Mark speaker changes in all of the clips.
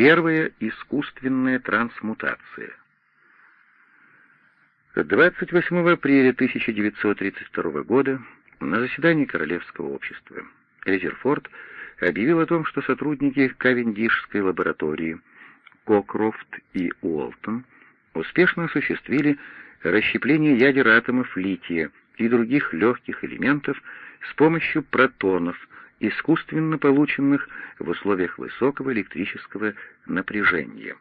Speaker 1: Первая искусственная трансмутация. 28 апреля 1932 года на заседании Королевского общества Резерфорд объявил о том, что сотрудники Кавендишской лаборатории Кокрофт и Уолтон успешно осуществили расщепление ядер атомов лития и других легких элементов с помощью протонов, искусственно полученных в условиях высокого электрического напряжения.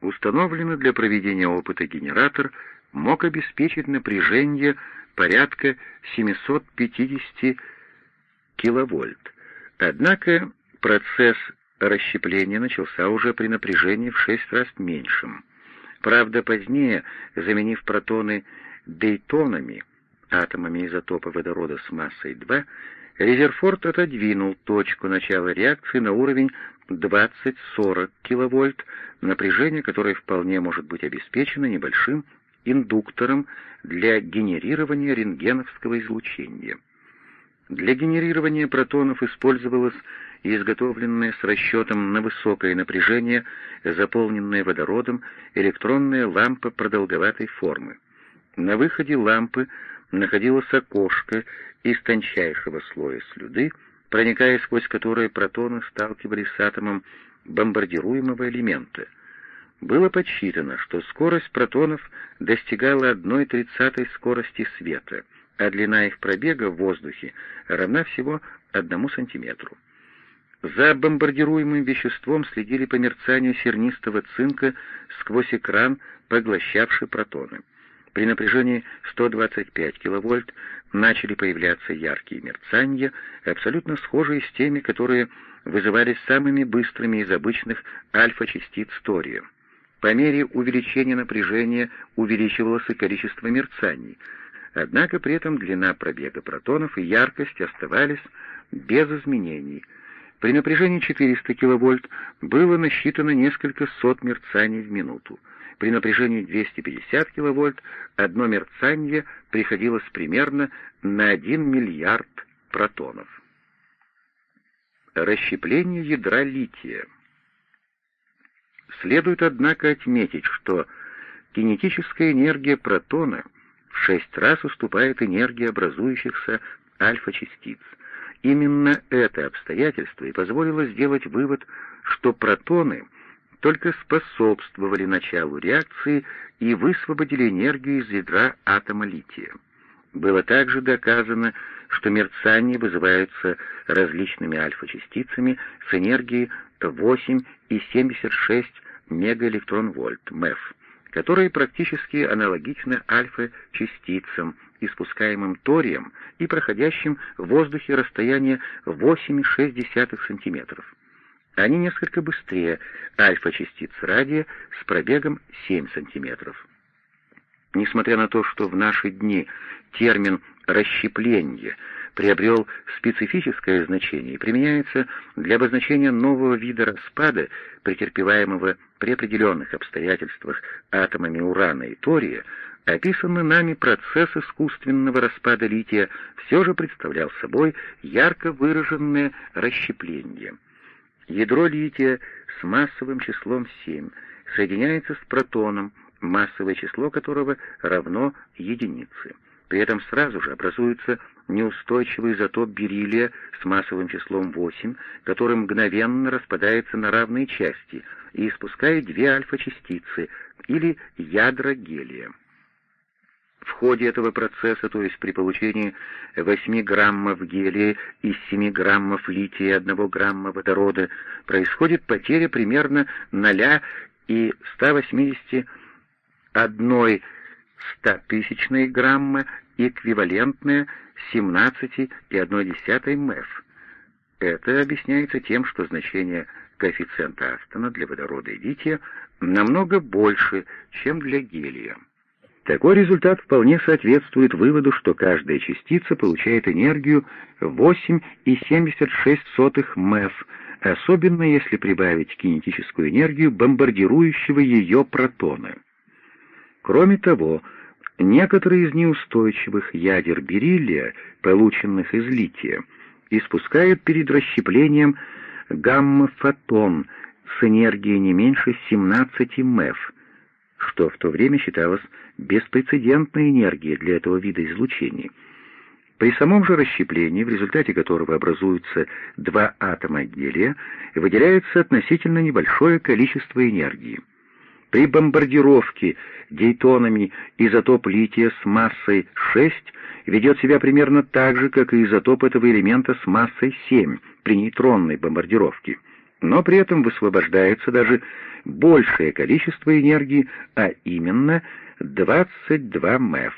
Speaker 1: Установлено для проведения опыта генератор мог обеспечить напряжение порядка 750 киловольт. Однако процесс расщепления начался уже при напряжении в шесть раз меньшем. Правда, позднее, заменив протоны дейтонами, атомами изотопа водорода с массой 2, Резерфорд отодвинул точку начала реакции на уровень 20-40 киловольт, напряжение которое вполне может быть обеспечено небольшим индуктором для генерирования рентгеновского излучения. Для генерирования протонов использовалась изготовленная с расчетом на высокое напряжение, заполненная водородом, электронная лампа продолговатой формы. На выходе лампы находилось окошко из тончайшего слоя слюды, проникая сквозь которое протоны сталкивались с атомом бомбардируемого элемента — было подсчитано, что скорость протонов достигала 1,30 скорости света, а длина их пробега в воздухе равна всего 1 сантиметру. За бомбардируемым веществом следили по мерцанию сернистого цинка сквозь экран, поглощавший протоны. При напряжении 125 киловольт начали появляться яркие мерцания, абсолютно схожие с теми, которые вызывались самыми быстрыми из обычных альфа-частиц тория. По мере увеличения напряжения увеличивалось и количество мерцаний, однако при этом длина пробега протонов и яркость оставались без изменений. При напряжении 400 кВт было насчитано несколько сот мерцаний в минуту. При напряжении 250 кВт одно мерцание приходилось примерно на 1 миллиард протонов. Расщепление ядра лития Следует, однако, отметить, что кинетическая энергия протона в шесть раз уступает энергии образующихся альфа-частиц. Именно это обстоятельство и позволило сделать вывод, что протоны только способствовали началу реакции и высвободили энергию из ядра атома лития. Было также доказано, что мерцание вызываются различными альфа-частицами с энергией 8,76 мегаэлектрон-вольт, МЭФ, которые практически аналогичны альфа-частицам, испускаемым торием и проходящим в воздухе расстояние 8,6 см. Они несколько быстрее альфа-частиц радия с пробегом 7 см. Несмотря на то, что в наши дни термин «расщепление» приобрел специфическое значение и применяется для обозначения нового вида распада, претерпеваемого при определенных обстоятельствах атомами урана и тория, описанный нами процесс искусственного распада лития все же представлял собой ярко выраженное расщепление. Ядро лития с массовым числом 7 соединяется с протоном, массовое число которого равно единице. При этом сразу же образуется неустойчивый изотоп бериллия с массовым числом 8, который мгновенно распадается на равные части и испускает две альфа-частицы или ядра гелия. В ходе этого процесса, то есть при получении 8 граммов гелия из 7 граммов лития и 1 грамма водорода, происходит потеря примерно 0 и 181 стотысячной грамма, эквивалентная 17,1 МЭФ. Это объясняется тем, что значение коэффициента Астона для водорода и лития намного больше, чем для гелия. Такой результат вполне соответствует выводу, что каждая частица получает энергию 8,76 МЭФ, особенно если прибавить кинетическую энергию бомбардирующего ее протона. Кроме того, некоторые из неустойчивых ядер бериллия, полученных из лития, испускают перед расщеплением гамма-фотон с энергией не меньше 17 МЭФ, что в то время считалось беспрецедентной энергией для этого вида излучения. При самом же расщеплении, в результате которого образуются два атома гелия, выделяется относительно небольшое количество энергии. При бомбардировке дейтонами изотоп лития с массой 6 ведет себя примерно так же, как и изотоп этого элемента с массой 7 при нейтронной бомбардировке, но при этом высвобождается даже большее количество энергии, а именно 22 МЭФ.